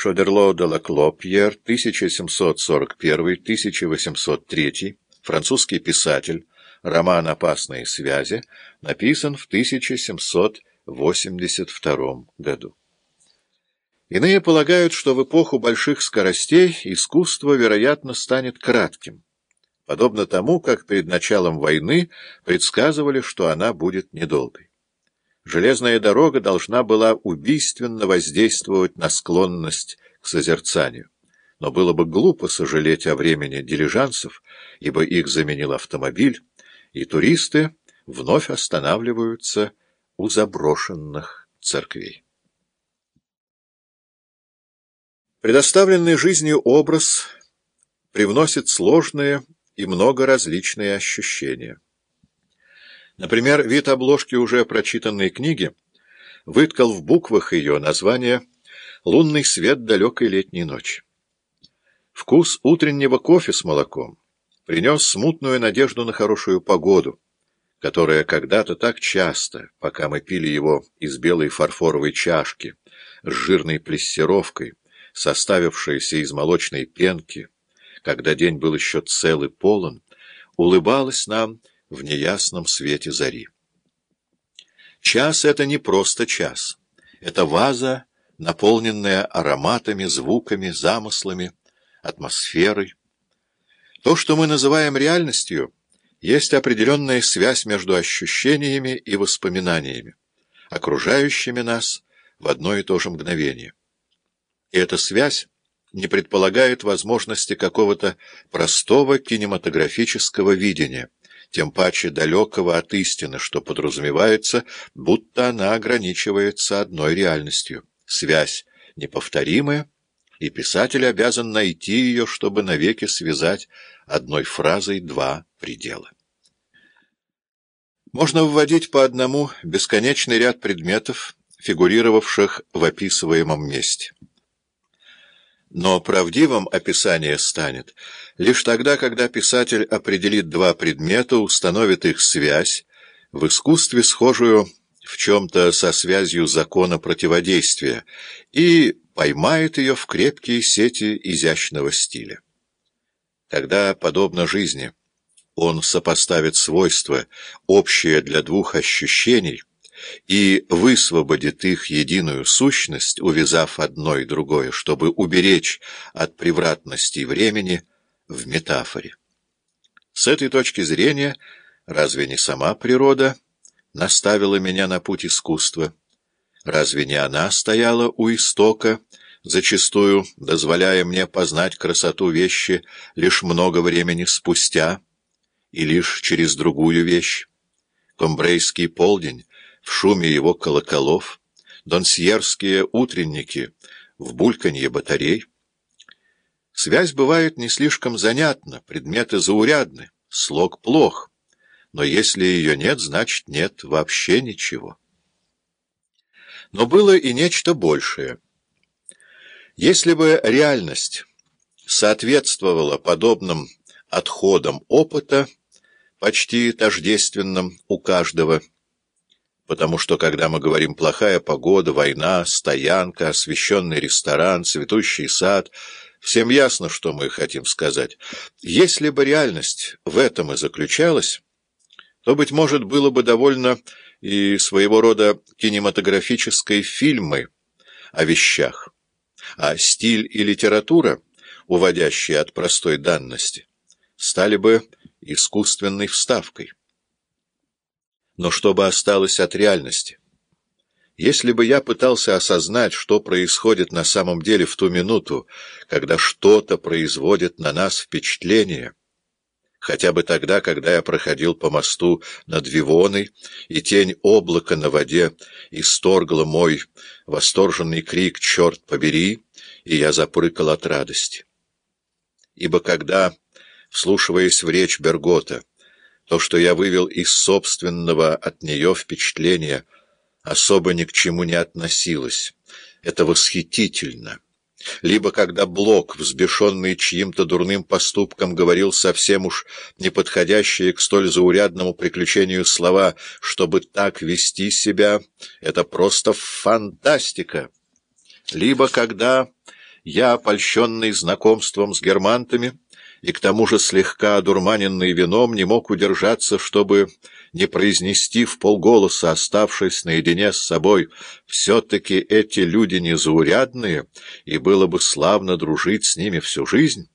Шодерло де Лаклопьер, 1741-1803, французский писатель, роман «Опасные связи», написан в 1782 году. Иные полагают, что в эпоху больших скоростей искусство, вероятно, станет кратким, подобно тому, как перед началом войны предсказывали, что она будет недолгой. Железная дорога должна была убийственно воздействовать на склонность к созерцанию. Но было бы глупо сожалеть о времени дилижансов, ибо их заменил автомобиль, и туристы вновь останавливаются у заброшенных церквей. Предоставленный жизнью образ привносит сложные и много различные ощущения. Например, вид обложки уже прочитанной книги выткал в буквах ее название «Лунный свет далекой летней ночи». Вкус утреннего кофе с молоком принес смутную надежду на хорошую погоду, которая когда-то так часто, пока мы пили его из белой фарфоровой чашки с жирной плессировкой, составившейся из молочной пенки, когда день был еще цел и полон, улыбалась нам в неясном свете зари. Час — это не просто час. Это ваза, наполненная ароматами, звуками, замыслами, атмосферой. То, что мы называем реальностью, есть определенная связь между ощущениями и воспоминаниями, окружающими нас в одно и то же мгновение. И эта связь не предполагает возможности какого-то простого кинематографического видения — тем паче далекого от истины, что подразумевается, будто она ограничивается одной реальностью. Связь неповторимая, и писатель обязан найти ее, чтобы навеки связать одной фразой два предела. Можно вводить по одному бесконечный ряд предметов, фигурировавших в описываемом месте. Но правдивым описание станет лишь тогда, когда писатель определит два предмета, установит их связь, в искусстве схожую в чем-то со связью закона противодействия, и поймает ее в крепкие сети изящного стиля. Тогда, подобно жизни, он сопоставит свойства, общие для двух ощущений, и высвободит их единую сущность, увязав одно и другое, чтобы уберечь от превратности времени в метафоре. С этой точки зрения, разве не сама природа наставила меня на путь искусства? Разве не она стояла у истока, зачастую дозволяя мне познать красоту вещи лишь много времени спустя и лишь через другую вещь? Комбрейский полдень в шуме его колоколов, донсьерские утренники в бульканье батарей. Связь бывает не слишком занятна, предметы заурядны, слог плох, но если ее нет, значит нет вообще ничего. Но было и нечто большее. Если бы реальность соответствовала подобным отходам опыта, почти тождественным у каждого, потому что, когда мы говорим «плохая погода», «война», «стоянка», «освещенный ресторан», «цветущий сад», всем ясно, что мы хотим сказать. Если бы реальность в этом и заключалась, то, быть может, было бы довольно и своего рода кинематографической фильмы о вещах, а стиль и литература, уводящие от простой данности, стали бы искусственной вставкой но чтобы осталось от реальности. Если бы я пытался осознать, что происходит на самом деле в ту минуту, когда что-то производит на нас впечатление, хотя бы тогда, когда я проходил по мосту над Вивоной, и тень облака на воде исторгла мой восторженный крик «Черт побери!» и я запрыкал от радости. Ибо когда, вслушиваясь в речь Бергота, то, что я вывел из собственного от нее впечатления, особо ни к чему не относилось. Это восхитительно. Либо когда Блок, взбешенный чьим-то дурным поступком, говорил совсем уж неподходящие к столь заурядному приключению слова, чтобы так вести себя, это просто фантастика. Либо когда я, польщенный знакомством с германтами, и к тому же слегка одурманенный вином, не мог удержаться, чтобы не произнести в полголоса, оставшись наедине с собой, «Все-таки эти люди незаурядные, и было бы славно дружить с ними всю жизнь».